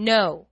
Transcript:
No.